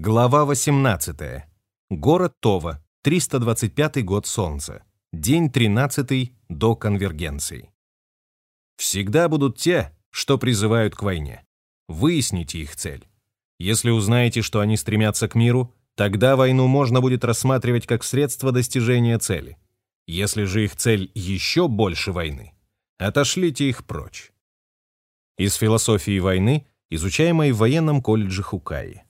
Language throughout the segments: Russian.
Глава 18. Город Това. 325 год Солнца. День 13 до конвергенции. Всегда будут те, что призывают к войне. Выясните их цель. Если узнаете, что они стремятся к миру, тогда войну можно будет рассматривать как средство достижения цели. Если же их цель еще больше войны, отошлите их прочь. Из философии войны, изучаемой в военном колледже Хукаи.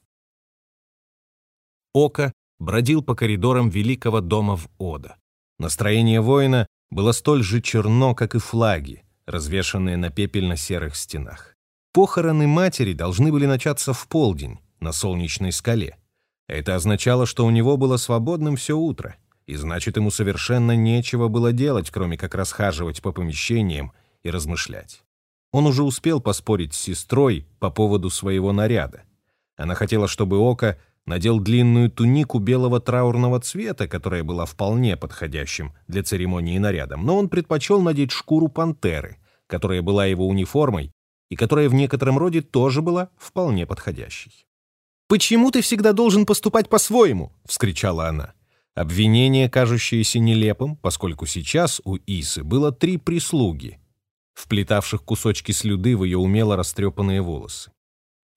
Ока бродил по коридорам великого дома в Ода. Настроение воина было столь же черно, как и флаги, развешанные на пепельно-серых стенах. Похороны матери должны были начаться в полдень на солнечной скале. Это означало, что у него было свободным все утро, и значит, ему совершенно нечего было делать, кроме как расхаживать по помещениям и размышлять. Он уже успел поспорить с сестрой по поводу своего наряда. Она хотела, чтобы Ока надел длинную тунику белого траурного цвета, которая была вполне подходящим для церемонии нарядом, но он предпочел надеть шкуру пантеры, которая была его униформой и которая в некотором роде тоже была вполне подходящей. «Почему ты всегда должен поступать по-своему?» — вскричала она. Обвинение, кажущееся нелепым, поскольку сейчас у Исы было три прислуги, вплетавших кусочки слюды в ее умело растрепанные волосы.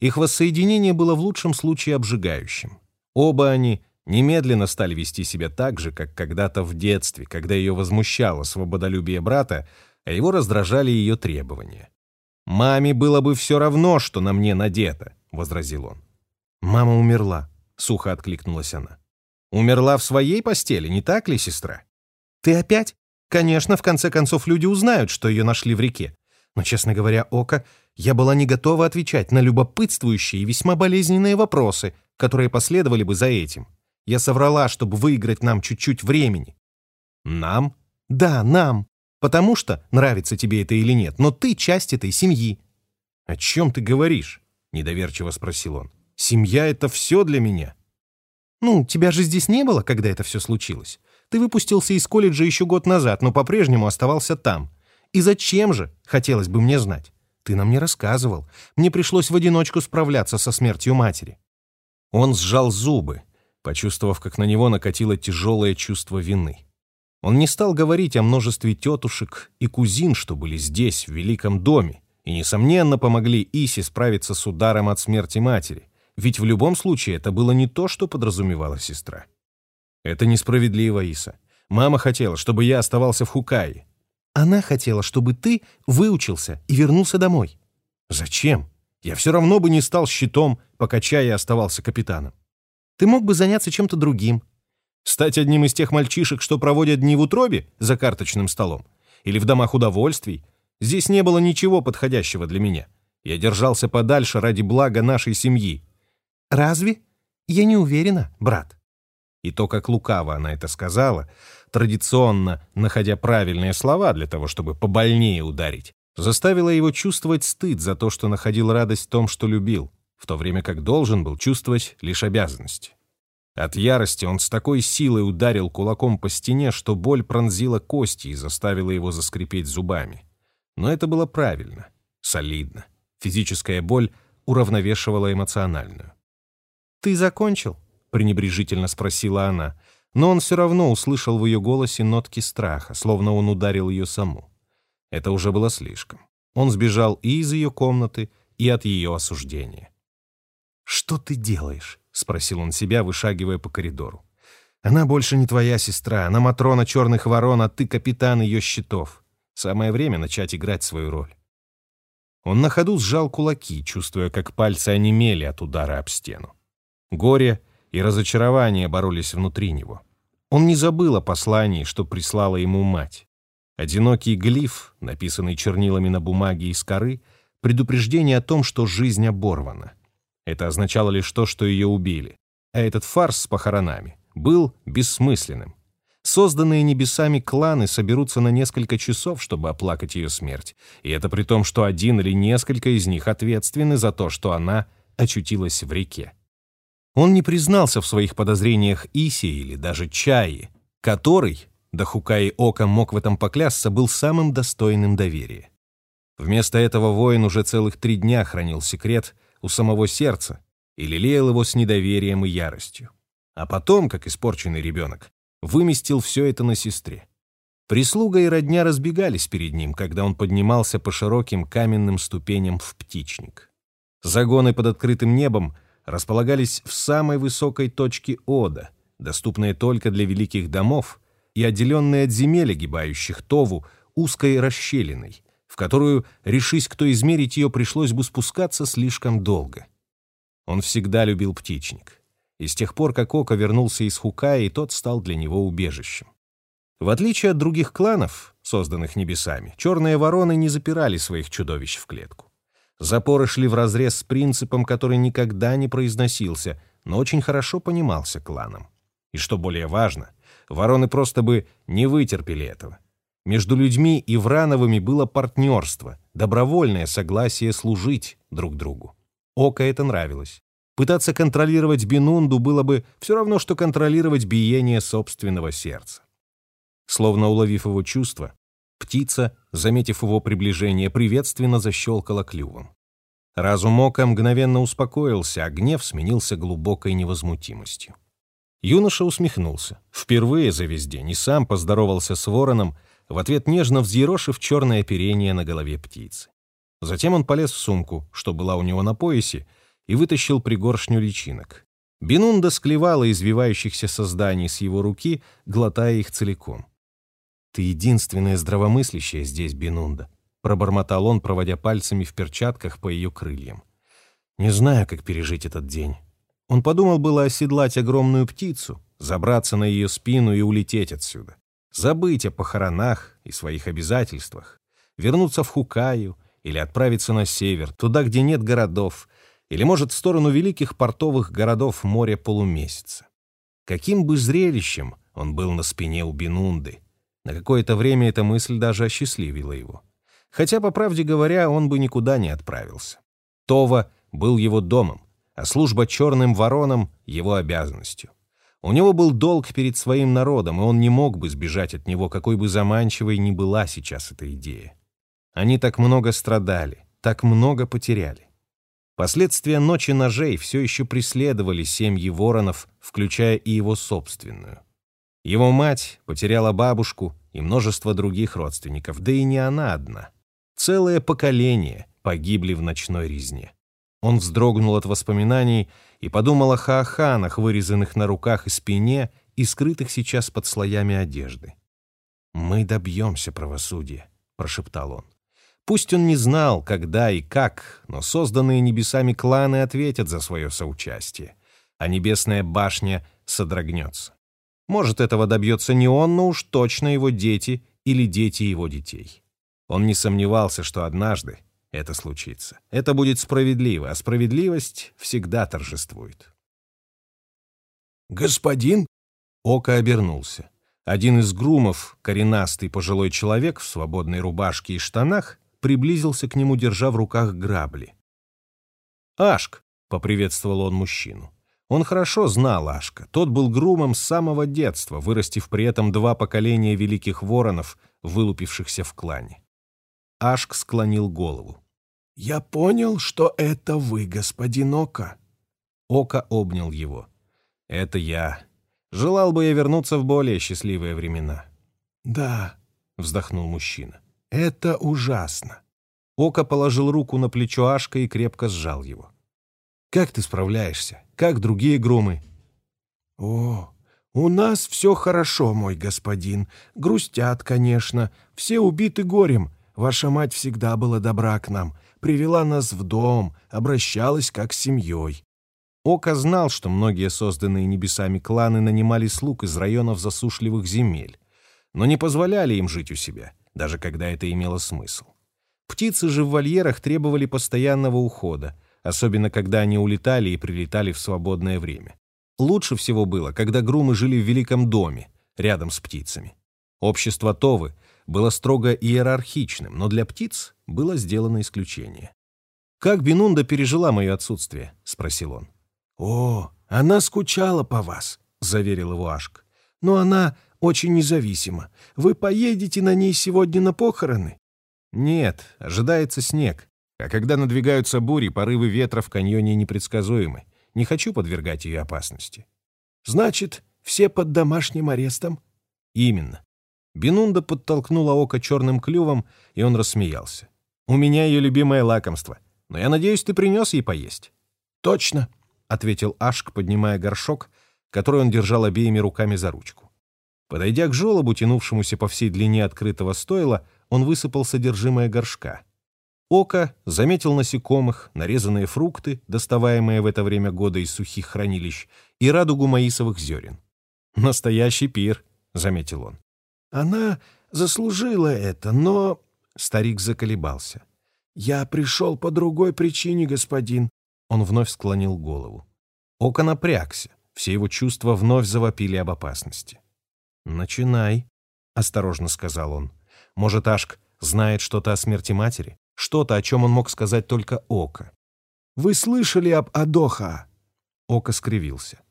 Их воссоединение было в лучшем случае обжигающим. Оба они немедленно стали вести себя так же, как когда-то в детстве, когда ее возмущало свободолюбие брата, а его раздражали ее требования. «Маме было бы все равно, что на мне надето», — возразил он. «Мама умерла», — сухо откликнулась она. «Умерла в своей постели, не так ли, сестра?» «Ты опять? Конечно, в конце концов люди узнают, что ее нашли в реке. Но, честно говоря, Ока, я была не готова отвечать на любопытствующие и весьма болезненные вопросы, которые последовали бы за этим. Я соврала, чтобы выиграть нам чуть-чуть времени. Нам? Да, нам. Потому что, нравится тебе это или нет, но ты часть этой семьи. О чем ты говоришь? Недоверчиво спросил он. Семья — это все для меня. Ну, тебя же здесь не было, когда это все случилось. Ты выпустился из колледжа еще год назад, но по-прежнему оставался там. И зачем же, хотелось бы мне знать? Ты нам не рассказывал. Мне пришлось в одиночку справляться со смертью матери». Он сжал зубы, почувствовав, как на него накатило тяжелое чувство вины. Он не стал говорить о множестве тетушек и кузин, что были здесь, в великом доме, и, несомненно, помогли Исе справиться с ударом от смерти матери, ведь в любом случае это было не то, что подразумевала сестра. «Это несправедливо, Иса. Мама хотела, чтобы я оставался в Хукае. Она хотела, чтобы ты выучился и вернулся домой. Зачем? Я все равно бы не стал щитом, пока Чая оставался капитаном. Ты мог бы заняться чем-то другим. Стать одним из тех мальчишек, что проводят дни в утробе за карточным столом. Или в домах удовольствий. Здесь не было ничего подходящего для меня. Я держался подальше ради блага нашей семьи. Разве? Я не уверена, брат. И то, как лукаво она это сказала, традиционно находя правильные слова для того, чтобы побольнее ударить, заставило его чувствовать стыд за то, что находил радость в том, что любил, в то время как должен был чувствовать лишь обязанности. От ярости он с такой силой ударил кулаком по стене, что боль пронзила кости и заставила его заскрипеть зубами. Но это было правильно, солидно. Физическая боль уравновешивала эмоциональную. «Ты закончил?» — пренебрежительно спросила она, но он все равно услышал в ее голосе нотки страха, словно он ударил ее саму. Это уже было слишком. Он сбежал и из ее комнаты, и от ее осуждения. «Что ты делаешь?» — спросил он себя, вышагивая по коридору. «Она больше не твоя сестра, она Матрона Черных Ворон, а ты капитан ее щитов. Самое время начать играть свою роль». Он на ходу сжал кулаки, чувствуя, как пальцы онемели от удара об стену. Горе и разочарование боролись внутри него. Он не забыл о послании, что прислала ему мать. Одинокий глиф, написанный чернилами на бумаге из коры, предупреждение о том, что жизнь оборвана. Это означало лишь то, что ее убили. А этот фарс с похоронами был бессмысленным. Созданные небесами кланы соберутся на несколько часов, чтобы оплакать ее смерть. И это при том, что один или несколько из них ответственны за то, что она очутилась в реке. Он не признался в своих подозрениях Иси или даже Чаи, который, да Хукаи Ока мог в этом поклясться, был самым достойным доверия. Вместо этого воин уже целых три дня хранил секрет у самого сердца и лелеял его с недоверием и яростью. А потом, как испорченный ребенок, выместил все это на сестре. Прислуга и родня разбегались перед ним, когда он поднимался по широким каменным ступеням в птичник. Загоны под открытым небом располагались в самой высокой точке Ода, доступные только для великих домов и отделенные от земель, огибающих Тову, узкой расщелиной, в которую, решись кто измерить ее, пришлось бы спускаться слишком долго. Он всегда любил птичник. И с тех пор, как Ока вернулся из Хукая, и тот стал для него убежищем. В отличие от других кланов, созданных небесами, черные вороны не запирали своих чудовищ в клетку. Запоры шли вразрез с принципом, который никогда не произносился, но очень хорошо понимался кланом. И что более важно, вороны просто бы не вытерпели этого. Между людьми и Врановыми было партнерство, добровольное согласие служить друг другу. Ока это нравилось. Пытаться контролировать Бинунду было бы все равно, что контролировать биение собственного сердца. Словно уловив его чувства, птица, заметив его приближение, приветственно защелкала клювом. Разум Ока мгновенно успокоился, а гнев сменился глубокой невозмутимостью. Юноша усмехнулся. Впервые за весь день и сам поздоровался с вороном, в ответ нежно взъерошив черное оперение на голове птицы. Затем он полез в сумку, что была у него на поясе, и вытащил пригоршню личинок. Бинунда склевала извивающихся созданий с его руки, глотая их целиком. «Ты единственная здравомыслящая здесь, Бинунда», — пробормотал он, проводя пальцами в перчатках по ее крыльям. «Не знаю, как пережить этот день». Он подумал было оседлать огромную птицу, забраться на ее спину и улететь отсюда. Забыть о похоронах и своих обязательствах, вернуться в Хукаю или отправиться на север, туда, где нет городов, или, может, в сторону великих портовых городов моря полумесяца. Каким бы зрелищем он был на спине у Бинунды. На какое-то время эта мысль даже осчастливила его. Хотя, по правде говоря, он бы никуда не отправился. Това был его домом, а служба черным воронам — его обязанностью. У него был долг перед своим народом, и он не мог бы сбежать от него, какой бы заманчивой ни была сейчас эта идея. Они так много страдали, так много потеряли. Последствия ночи ножей все еще преследовали семьи воронов, включая и его собственную. Его мать потеряла бабушку и множество других родственников, да и не она одна. Целое поколение погибли в ночной резне. Он вздрогнул от воспоминаний и подумал о хааханах, вырезанных на руках и спине и скрытых сейчас под слоями одежды. «Мы добьемся правосудия», — прошептал он. Пусть он не знал, когда и как, но созданные небесами кланы ответят за свое соучастие, а небесная башня содрогнется. Может, этого добьется не он, но уж точно его дети или дети его детей. Он не сомневался, что однажды это случится. Это будет справедливо, а справедливость всегда торжествует. «Господин?» Ока обернулся. Один из грумов, коренастый пожилой человек в свободной рубашке и штанах, приблизился к нему, держа в руках грабли. «Ашк!» — поприветствовал он мужчину. Он хорошо знал Ашка. Тот был грумом с самого детства, вырастив при этом два поколения великих воронов, вылупившихся в клане. Ашк склонил голову. «Я понял, что это вы, господин Ока». Ока обнял его. «Это я. Желал бы я вернуться в более счастливые времена». «Да», — вздохнул мужчина. «Это ужасно». Ока положил руку на плечо Ашка и крепко сжал его. «Как ты справляешься? Как другие громы?» «О, у нас все хорошо, мой господин. Грустят, конечно. Все убиты горем. Ваша мать всегда была добра к нам привела нас в дом, обращалась как с семьей. Ока знал, что многие созданные небесами кланы нанимали слуг из районов засушливых земель, но не позволяли им жить у себя, даже когда это имело смысл. Птицы же в вольерах требовали постоянного ухода, особенно когда они улетали и прилетали в свободное время. Лучше всего было, когда грумы жили в великом доме, рядом с птицами. Общество Товы было строго иерархичным, но для птиц было сделано исключение. «Как Бинунда пережила мое отсутствие?» — спросил он. «О, она скучала по вас», — заверил его Ашк. «Но она очень независима. Вы поедете на ней сегодня на похороны?» «Нет, ожидается снег. А когда надвигаются бури, порывы ветра в каньоне непредсказуемы. Не хочу подвергать ее опасности. Значит, все под домашним арестом? Именно. Бенунда подтолкнула око черным клювом, и он рассмеялся. «У меня ее любимое лакомство, но я надеюсь, ты принес ей поесть». «Точно», — ответил Ашк, поднимая горшок, который он держал обеими руками за ручку. Подойдя к желобу, тянувшемуся по всей длине открытого стойла, он высыпал содержимое горшка. Око заметил насекомых, нарезанные фрукты, доставаемые в это время года из сухих хранилищ, и радугу маисовых зерен. «Настоящий пир», — заметил он. «Она заслужила это, но...» Старик заколебался. «Я пришел по другой причине, господин». Он вновь склонил голову. Око напрягся. Все его чувства вновь завопили об опасности. «Начинай», — осторожно сказал он. «Может, Ашк знает что-то о смерти матери? Что-то, о чем он мог сказать только Ока?» «Вы слышали об Адоха?» Ока скривился.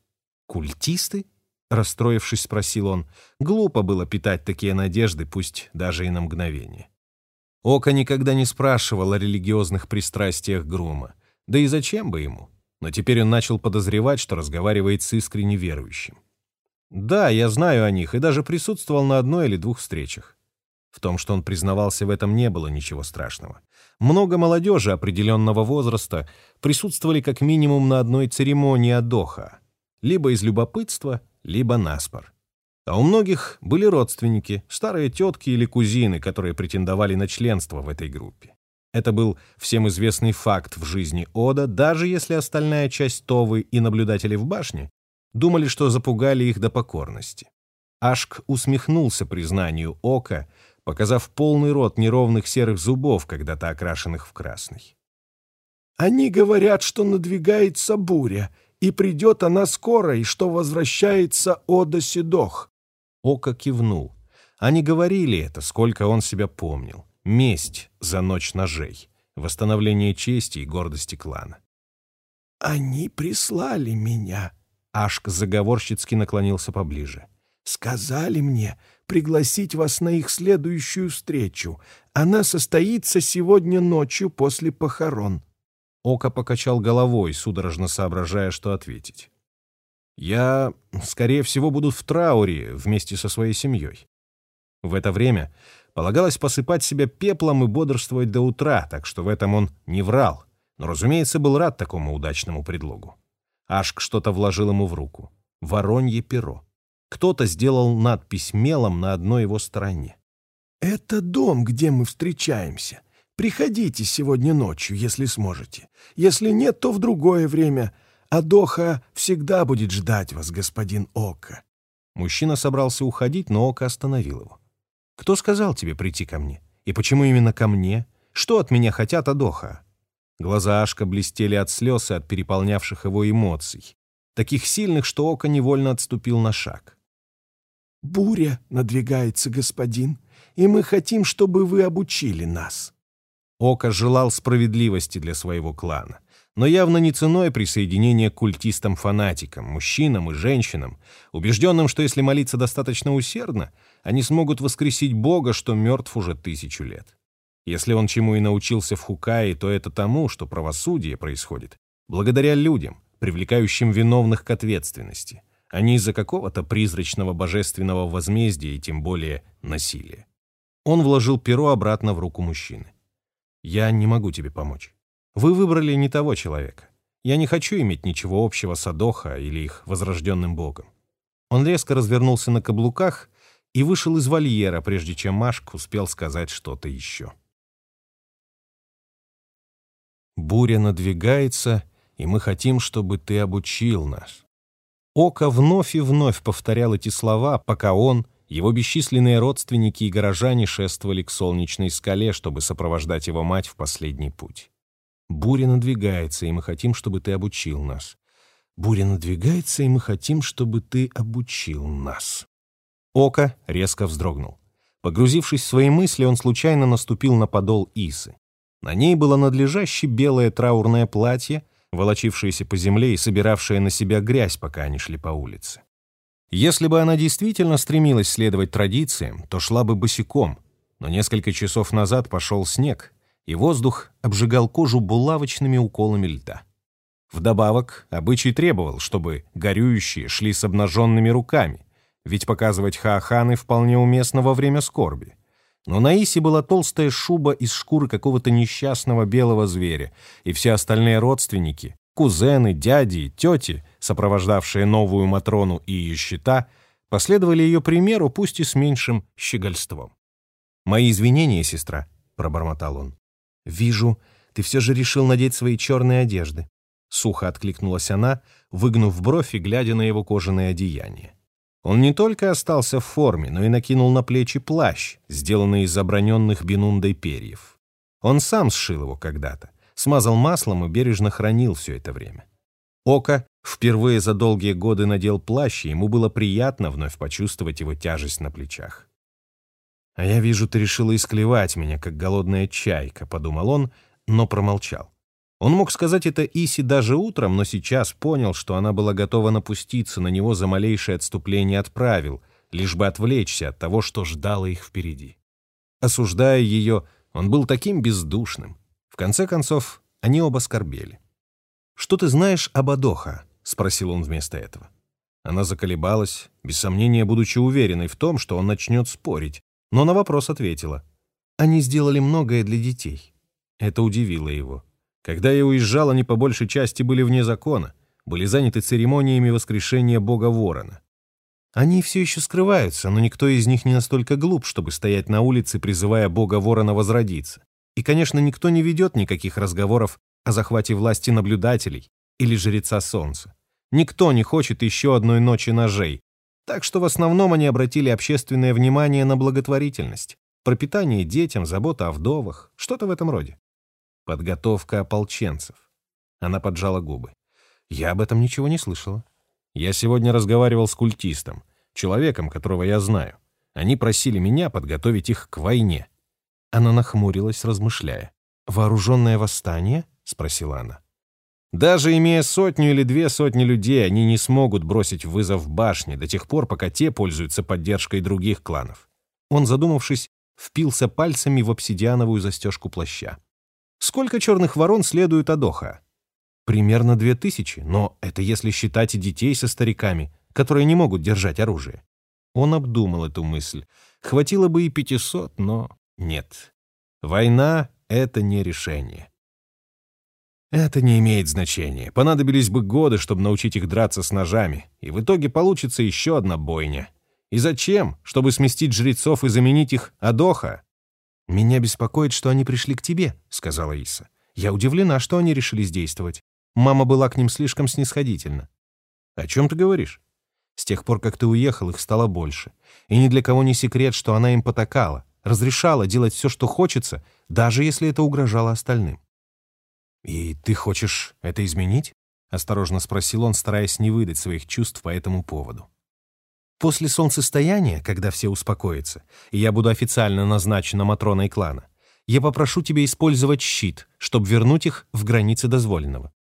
«Культисты?» — расстроившись, спросил он. Глупо было питать такие надежды, пусть даже и на мгновение. Ока никогда не спрашивал о религиозных пристрастиях Грума. Да и зачем бы ему? Но теперь он начал подозревать, что разговаривает с искренне верующим. Да, я знаю о них и даже присутствовал на одной или двух встречах. В том, что он признавался в этом, не было ничего страшного. Много молодежи определенного возраста присутствовали как минимум на одной церемонии Адоха, либо из любопытства, либо наспор. А у многих были родственники, старые тетки или кузины, которые претендовали на членство в этой группе. Это был всем известный факт в жизни Ода, даже если остальная часть Товы и наблюдатели в башне Думали, что запугали их до покорности. Ашк усмехнулся признанию ока, показав полный рот неровных серых зубов, когда-то окрашенных в красный. «Они говорят, что надвигается буря, и придет она скоро, и что возвращается Ода Седох». Ока кивнул. Они говорили это, сколько он себя помнил. Месть за ночь ножей, восстановление чести и гордости клана. «Они прислали меня», Ашк заговорщицки наклонился поближе. «Сказали мне пригласить вас на их следующую встречу. Она состоится сегодня ночью после похорон». Ока покачал головой, судорожно соображая, что ответить. «Я, скорее всего, буду в трауре вместе со своей семьей». В это время полагалось посыпать себя пеплом и бодрствовать до утра, так что в этом он не врал, но, разумеется, был рад такому удачному предлогу. Ашк что-то вложил ему в руку. Воронье перо. Кто-то сделал надпись мелом на одной его стороне. «Это дом, где мы встречаемся. Приходите сегодня ночью, если сможете. Если нет, то в другое время. Адоха всегда будет ждать вас, господин Ока». Мужчина собрался уходить, но Ока остановил его. «Кто сказал тебе прийти ко мне? И почему именно ко мне? Что от меня хотят Адоха?» Глаза Ашка блестели от слез и от переполнявших его эмоций, таких сильных, что Око невольно отступил на шаг. «Буря надвигается, господин, и мы хотим, чтобы вы обучили нас». Око желал справедливости для своего клана, но явно не ценой присоединения к культистам-фанатикам, мужчинам и женщинам, убежденным, что если молиться достаточно усердно, они смогут воскресить Бога, что мертв уже тысячу лет. Если он чему и научился в Хукае, то это тому, что правосудие происходит благодаря людям, привлекающим виновных к ответственности, а не из-за какого-то призрачного божественного возмездия и тем более насилия. Он вложил перо обратно в руку мужчины. «Я не могу тебе помочь. Вы выбрали не того человека. Я не хочу иметь ничего общего с Адоха или их возрожденным богом». Он резко развернулся на каблуках и вышел из вольера, прежде чем Машк успел сказать что-то еще. Буря надвигается, и мы хотим, чтобы ты обучил нас. Око вновь и вновь повторял эти слова, пока он, его бесчисленные родственники и горожане шествовали к солнечной скале, чтобы сопровождать его мать в последний путь. Буря надвигается, и мы хотим, чтобы ты обучил нас. Буря надвигается, и мы хотим, чтобы ты обучил нас. Око резко вздрогнул. Погрузившись в свои мысли, он случайно наступил на подол Исы. На ней было надлежаще белое траурное платье, волочившееся по земле и собиравшее на себя грязь, пока они шли по улице. Если бы она действительно стремилась следовать традициям, то шла бы босиком, но несколько часов назад пошел снег, и воздух обжигал кожу булавочными уколами льда. Вдобавок, обычай требовал, чтобы горюющие шли с обнаженными руками, ведь показывать хааханы вполне уместно во время скорби. Но на Исе была толстая шуба из шкуры какого-то несчастного белого зверя, и все остальные родственники, кузены, дяди и тети, сопровождавшие новую Матрону и ее щита, последовали ее примеру, пусть и с меньшим щегольством. «Мои извинения, сестра», — пробормотал он. «Вижу, ты все же решил надеть свои черные одежды», — сухо откликнулась она, выгнув бровь и глядя на его кожаное одеяние. Он не только остался в форме, но и накинул на плечи плащ, сделанный из оброненных бинундой перьев. Он сам сшил его когда-то, смазал маслом и бережно хранил все это время. Ока впервые за долгие годы надел плащ, и ему было приятно вновь почувствовать его тяжесть на плечах. «А я вижу, ты решила исклевать меня, как голодная чайка», — подумал он, но промолчал. Он мог сказать это Иси даже утром, но сейчас понял, что она была готова напуститься на него за малейшее отступление от правил, лишь бы отвлечься от того, что ждало их впереди. Осуждая ее, он был таким бездушным. В конце концов, они оба скорбели. «Что ты знаешь об Адоха?» — спросил он вместо этого. Она заколебалась, без сомнения будучи уверенной в том, что он начнет спорить, но на вопрос ответила. «Они сделали многое для детей». Это удивило его. Когда я уезжал, они по большей части были вне закона, были заняты церемониями воскрешения бога Ворона. Они все еще скрываются, но никто из них не настолько глуп, чтобы стоять на улице, призывая бога Ворона возродиться. И, конечно, никто не ведет никаких разговоров о захвате власти наблюдателей или жреца солнца. Никто не хочет еще одной ночи ножей, так что в основном они обратили общественное внимание на благотворительность, пропитание детям, забота о вдовах, что-то в этом роде. Подготовка ополченцев. Она поджала губы. Я об этом ничего не слышала. Я сегодня разговаривал с культистом, человеком, которого я знаю. Они просили меня подготовить их к войне. Она нахмурилась, размышляя. «Вооруженное восстание?» — спросила она. Даже имея сотню или две сотни людей, они не смогут бросить вызов башне до тех пор, пока те пользуются поддержкой других кланов. Он, задумавшись, впился пальцами в обсидиановую застежку плаща. Сколько черных ворон следует Адоха? Примерно две тысячи, но это если считать детей со стариками, которые не могут держать оружие. Он обдумал эту мысль. Хватило бы и пятисот, но нет. Война — это не решение. Это не имеет значения. Понадобились бы годы, чтобы научить их драться с ножами, и в итоге получится еще одна бойня. И зачем? Чтобы сместить жрецов и заменить их Адоха? «Меня беспокоит, что они пришли к тебе», — сказала Иса. «Я удивлена, что они решили действовать. Мама была к ним слишком снисходительна». «О чем ты говоришь?» «С тех пор, как ты уехал, их стало больше. И ни для кого не секрет, что она им потакала, разрешала делать все, что хочется, даже если это угрожало остальным». «И ты хочешь это изменить?» — осторожно спросил он, стараясь не выдать своих чувств по этому поводу. После солнцестояния, когда все успокоятся, и я буду официально назначена Матроной клана, я попрошу тебя использовать щит, чтобы вернуть их в границы дозволенного.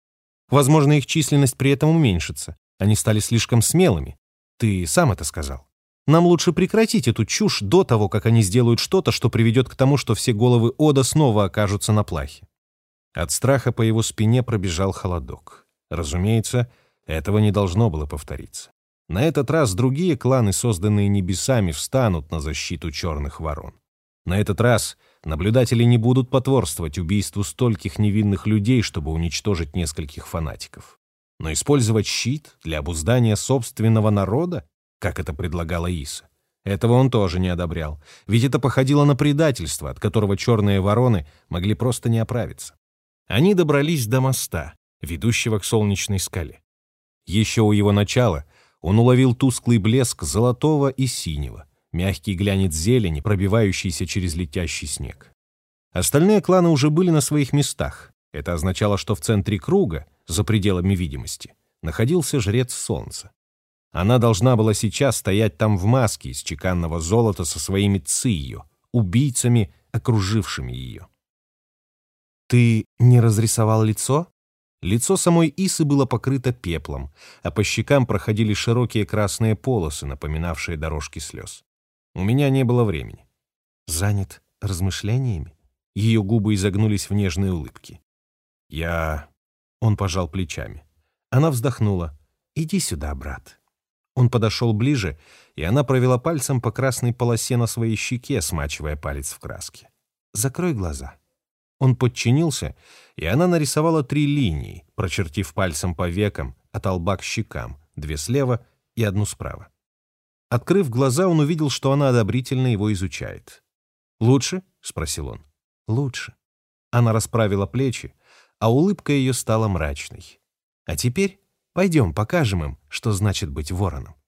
Возможно, их численность при этом уменьшится. Они стали слишком смелыми. Ты сам это сказал. Нам лучше прекратить эту чушь до того, как они сделают что-то, что приведет к тому, что все головы Ода снова окажутся на плахе. От страха по его спине пробежал холодок. Разумеется, этого не должно было повториться. На этот раз другие кланы, созданные небесами, встанут на защиту черных ворон. На этот раз наблюдатели не будут потворствовать убийству стольких невинных людей, чтобы уничтожить нескольких фанатиков. Но использовать щит для обуздания собственного народа, как это предлагала Иса, этого он тоже не одобрял, ведь это походило на предательство, от которого черные вороны могли просто не оправиться. Они добрались до моста, ведущего к солнечной скале. Еще у его начала он уловил тусклый блеск золотого и синего, мягкий глянец зелени, пробивающийся через летящий снег. Остальные кланы уже были на своих местах. Это означало, что в центре круга, за пределами видимости, находился жрец солнца. Она должна была сейчас стоять там в маске из чеканного золота со своими циью, убийцами, окружившими ее. «Ты не разрисовал лицо?» Лицо самой Исы было покрыто пеплом, а по щекам проходили широкие красные полосы, напоминавшие дорожки слез. У меня не было времени. Занят размышлениями? Ее губы изогнулись в нежной улыбке. Я Он пожал плечами. Она вздохнула. «Иди сюда, брат». Он подошел ближе, и она провела пальцем по красной полосе на своей щеке, смачивая палец в краске. «Закрой глаза». Он подчинился, и она нарисовала три линии, прочертив пальцем по векам, от лба к щекам, две слева и одну справа. Открыв глаза, он увидел, что она одобрительно его изучает. «Лучше?» — спросил он. «Лучше». Она расправила плечи, а улыбка ее стала мрачной. «А теперь пойдем покажем им, что значит быть вороном».